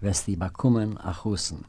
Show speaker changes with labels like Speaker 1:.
Speaker 1: wirst die bekommen a Hussen.